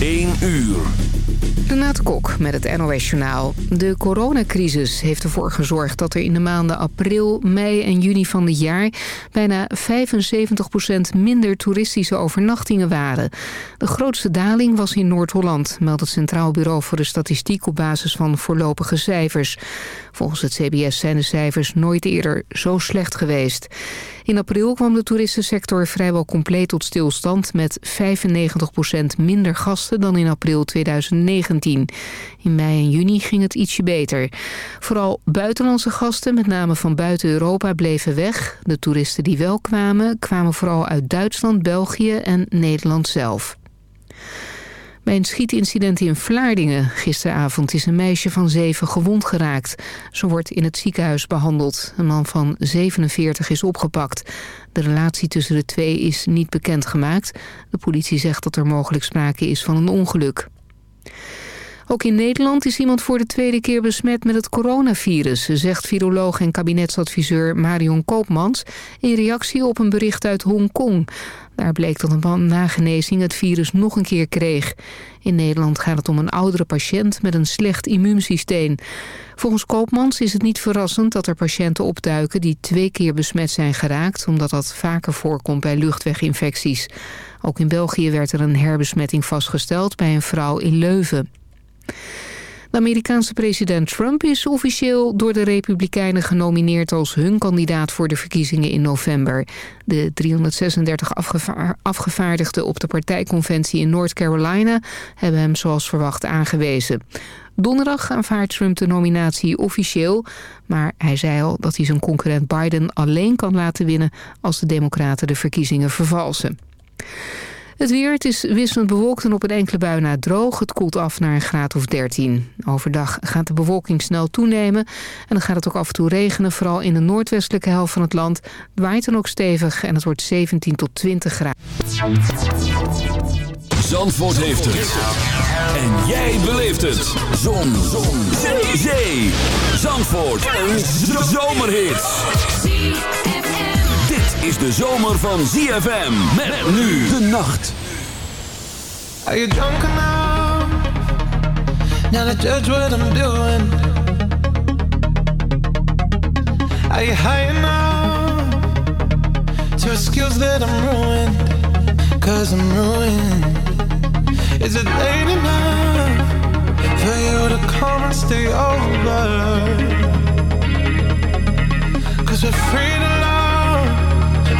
1 uur. Renate Kok met het NOS Journaal. De coronacrisis heeft ervoor gezorgd dat er in de maanden april, mei en juni van dit jaar... bijna 75% minder toeristische overnachtingen waren. De grootste daling was in Noord-Holland, meldt het Centraal Bureau voor de Statistiek... op basis van voorlopige cijfers. Volgens het CBS zijn de cijfers nooit eerder zo slecht geweest. In april kwam de toeristensector vrijwel compleet tot stilstand... met 95% minder gasten dan in april 2019. In mei en juni ging het ietsje beter. Vooral buitenlandse gasten, met name van buiten Europa, bleven weg. De toeristen die wel kwamen, kwamen vooral uit Duitsland, België en Nederland zelf. Bij een schietincident in Vlaardingen gisteravond is een meisje van zeven gewond geraakt. Ze wordt in het ziekenhuis behandeld. Een man van 47 is opgepakt. De relatie tussen de twee is niet bekendgemaakt. De politie zegt dat er mogelijk sprake is van een ongeluk. Ook in Nederland is iemand voor de tweede keer besmet met het coronavirus... zegt viroloog en kabinetsadviseur Marion Koopmans... in reactie op een bericht uit Hongkong. Daar bleek dat een man na genezing het virus nog een keer kreeg. In Nederland gaat het om een oudere patiënt met een slecht immuunsysteem. Volgens Koopmans is het niet verrassend dat er patiënten opduiken... die twee keer besmet zijn geraakt... omdat dat vaker voorkomt bij luchtweginfecties. Ook in België werd er een herbesmetting vastgesteld bij een vrouw in Leuven. De Amerikaanse president Trump is officieel door de Republikeinen genomineerd als hun kandidaat voor de verkiezingen in november. De 336 afgevaardigden op de partijconventie in North Carolina hebben hem zoals verwacht aangewezen. Donderdag aanvaardt Trump de nominatie officieel, maar hij zei al dat hij zijn concurrent Biden alleen kan laten winnen als de democraten de verkiezingen vervalsen. Het weer, het is wisselend bewolkt en op een enkele bui na droog. Het koelt af naar een graad of 13. Overdag gaat de bewolking snel toenemen. En dan gaat het ook af en toe regenen, vooral in de noordwestelijke helft van het land. Waait dan ook stevig en het wordt 17 tot 20 graden. Zandvoort heeft het. En jij beleeft het. Zon. Zon. Zee. Zee. Zandvoort. Een zomerhit is de zomer van ZFM. Met nu de nacht. Are you drunk enough? Now to judge what I'm doing. Are you high enough? To excuse that I'm ruined. Cause I'm ruined. Is it late enough? For you to come and stay over? Cause we're free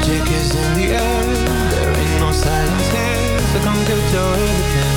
magic is in the air. There ain't no silence here. So come get your everything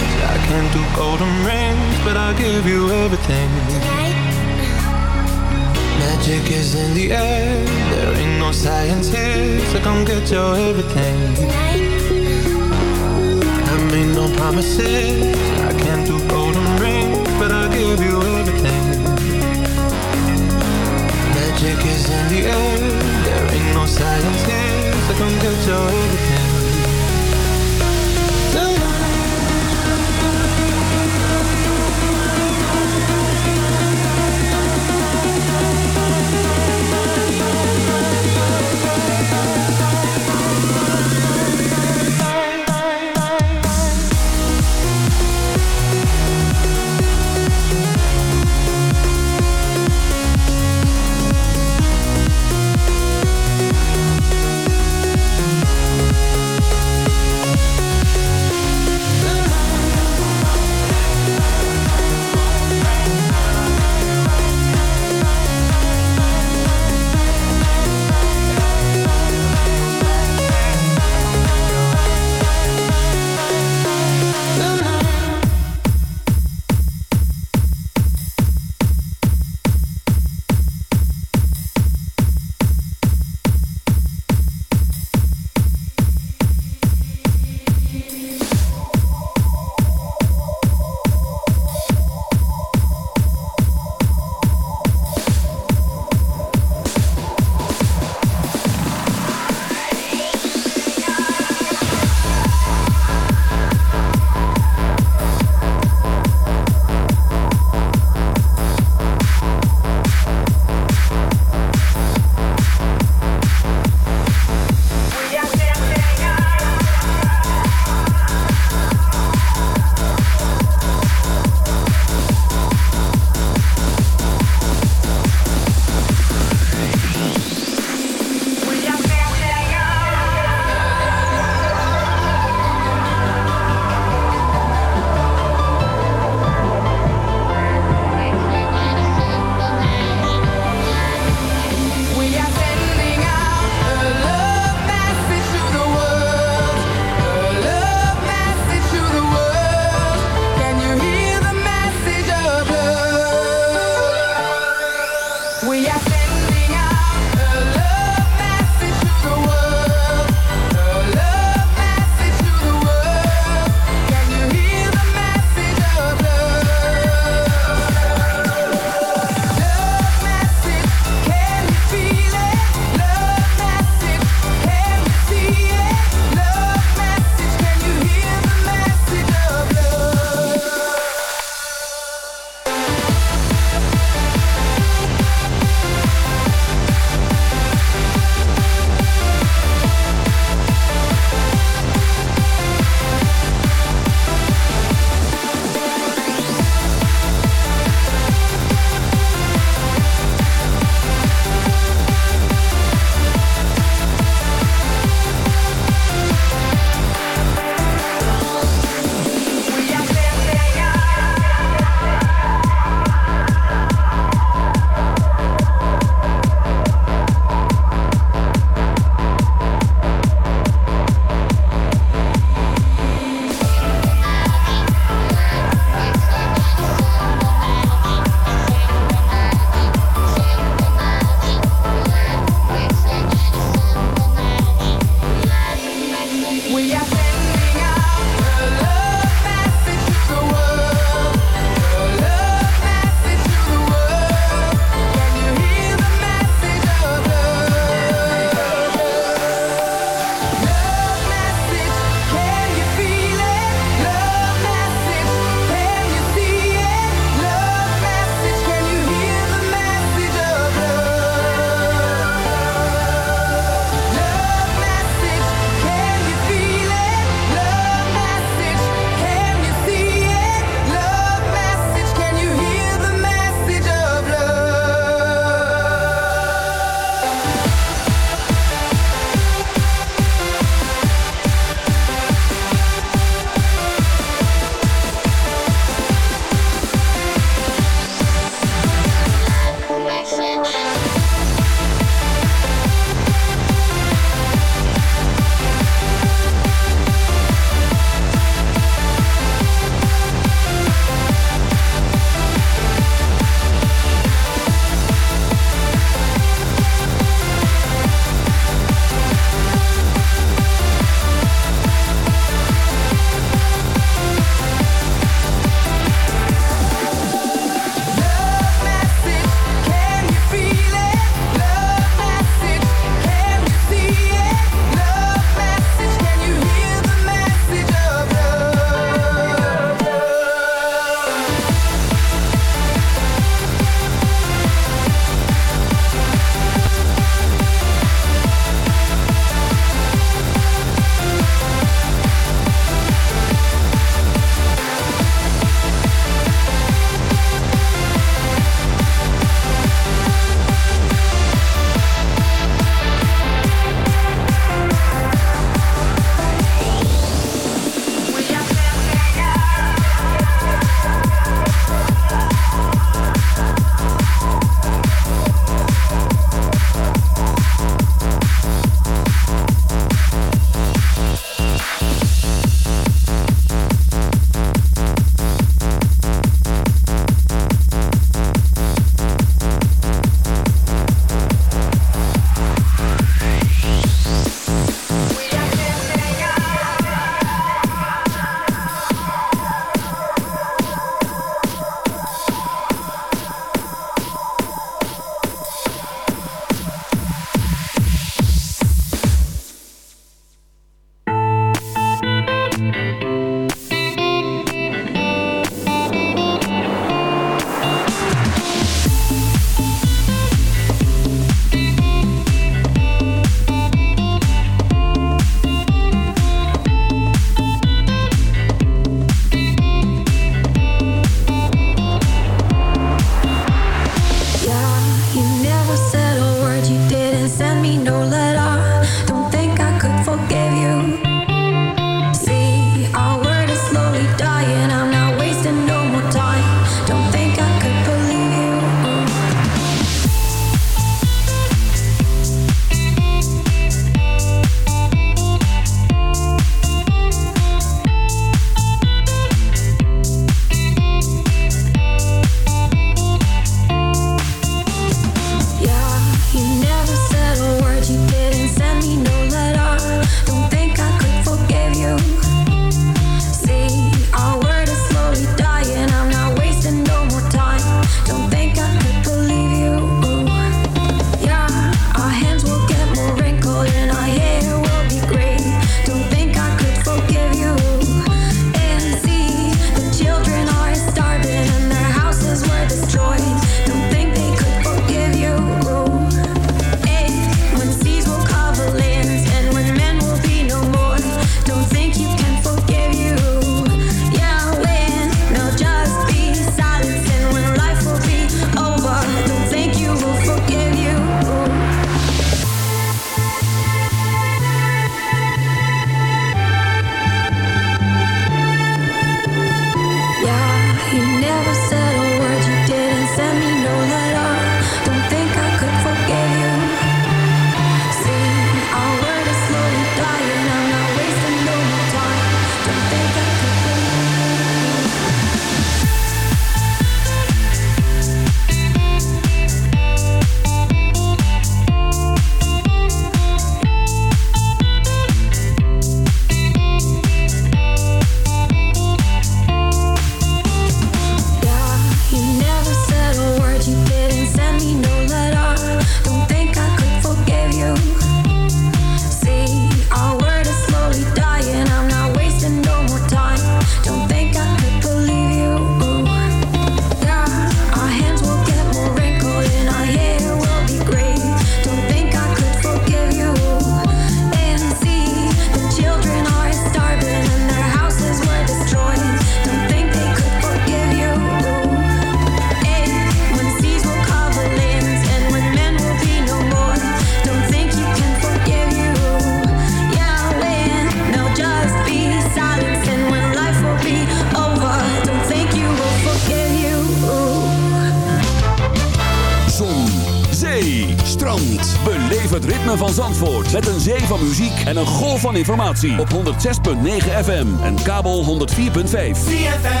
106.9 FM en kabel 104.5.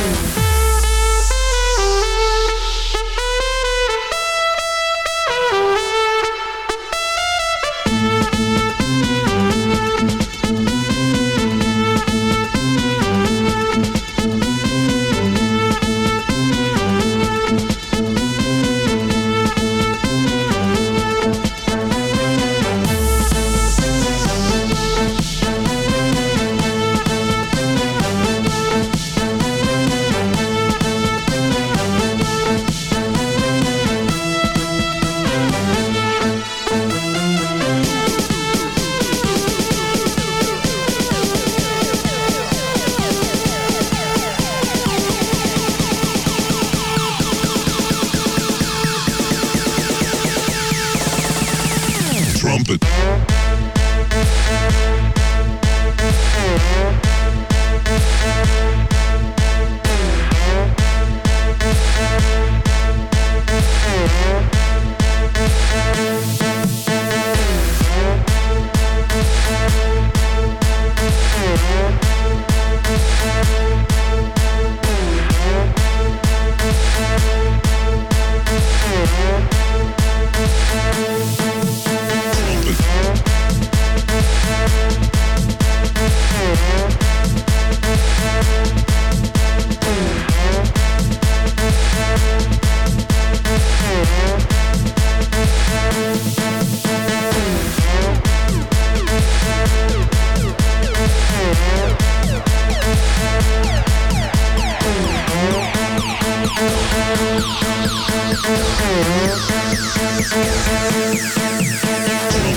Thank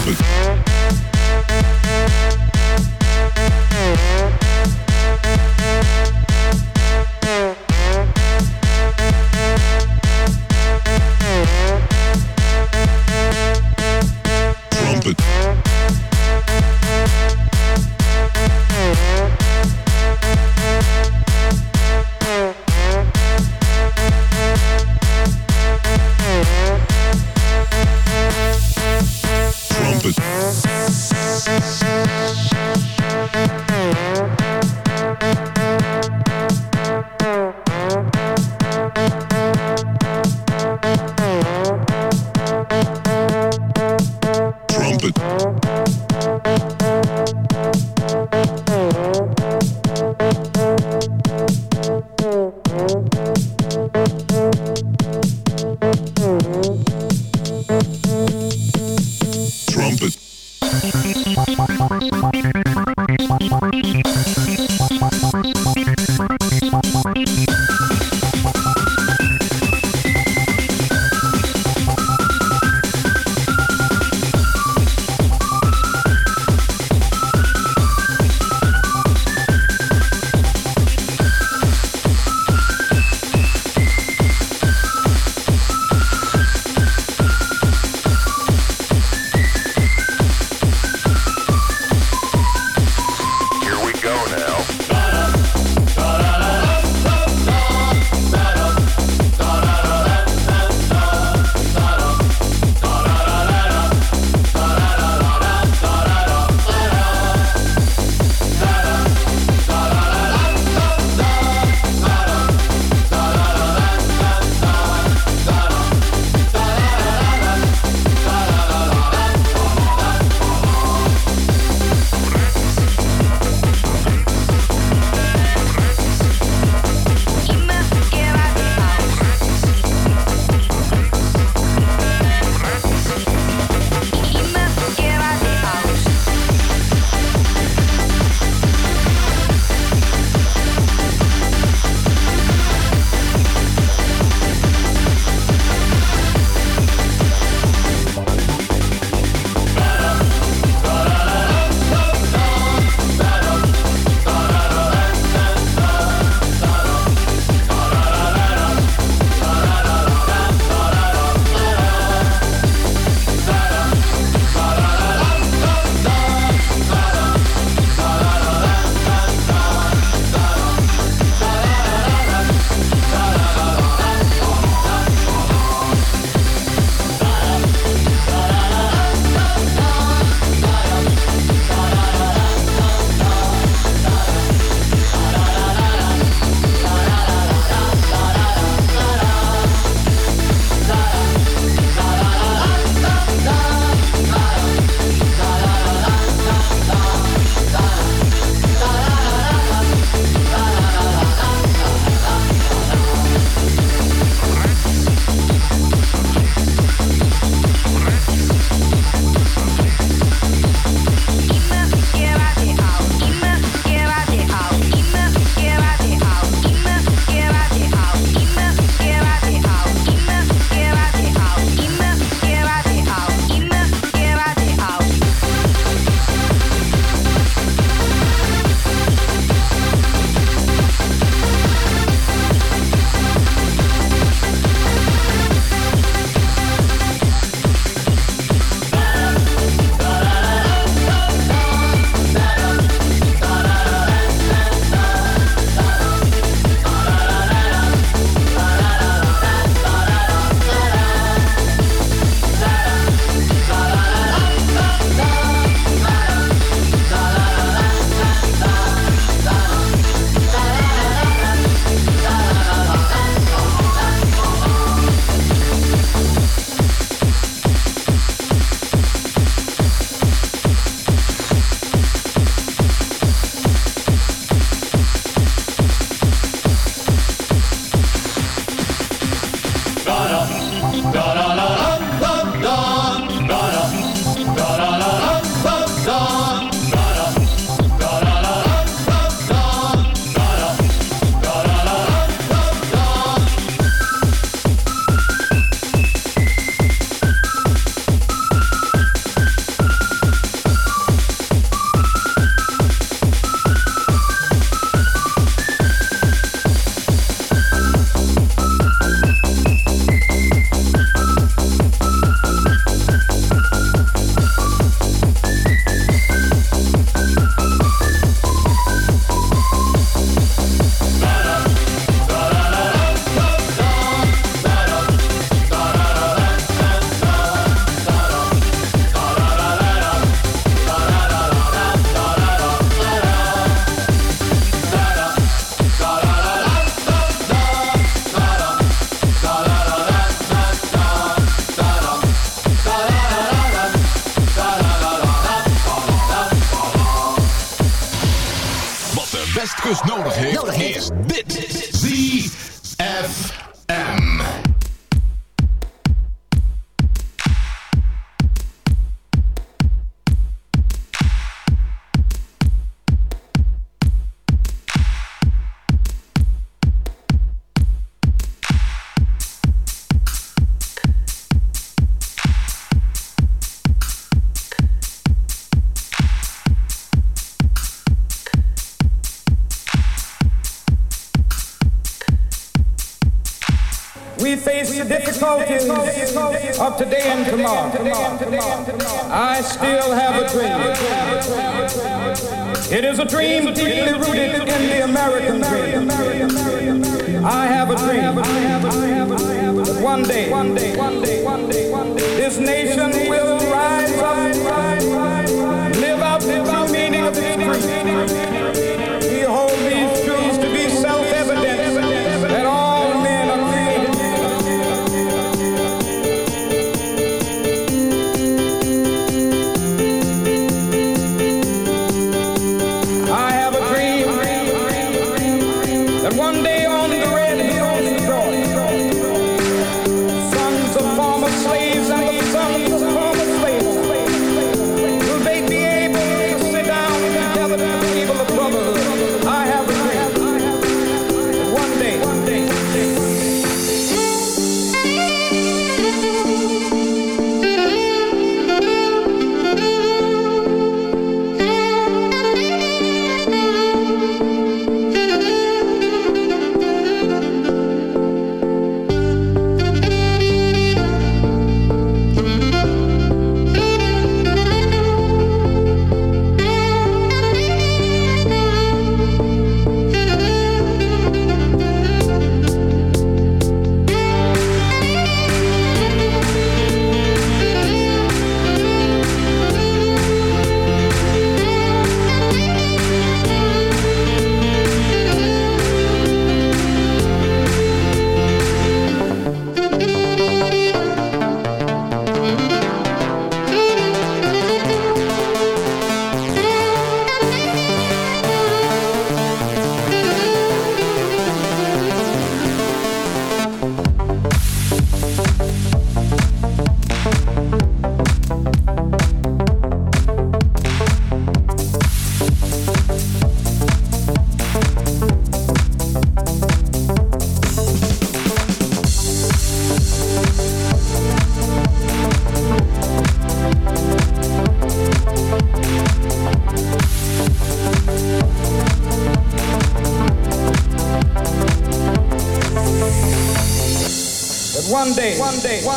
Trompet.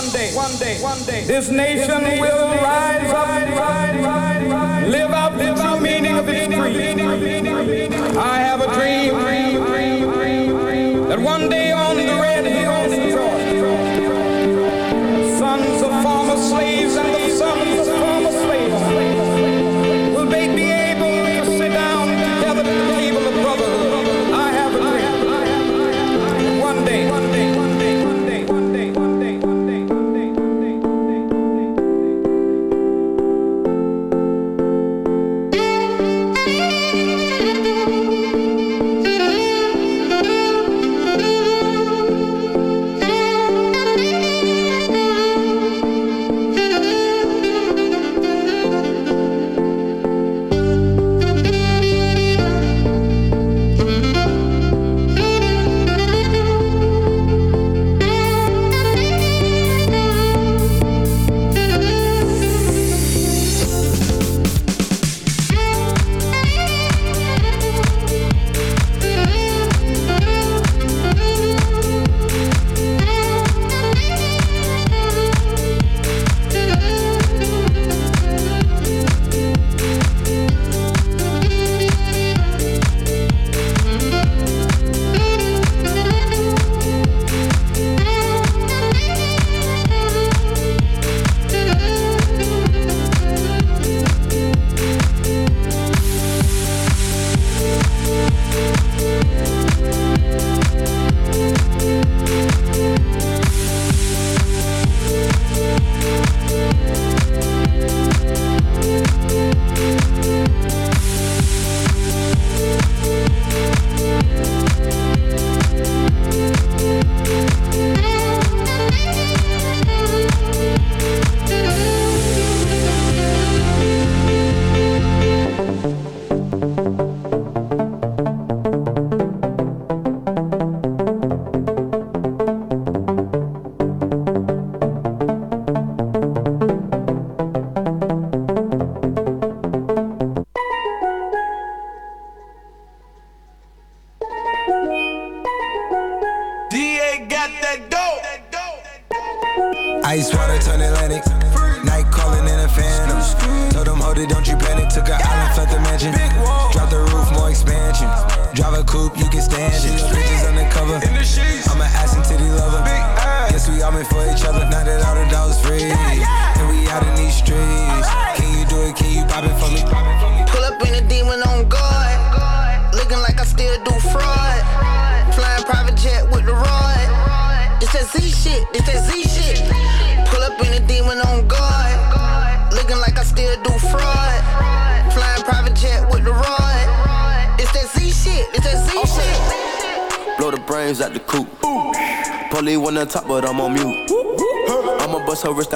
one day, one day, one day, this nation, this nation will rise.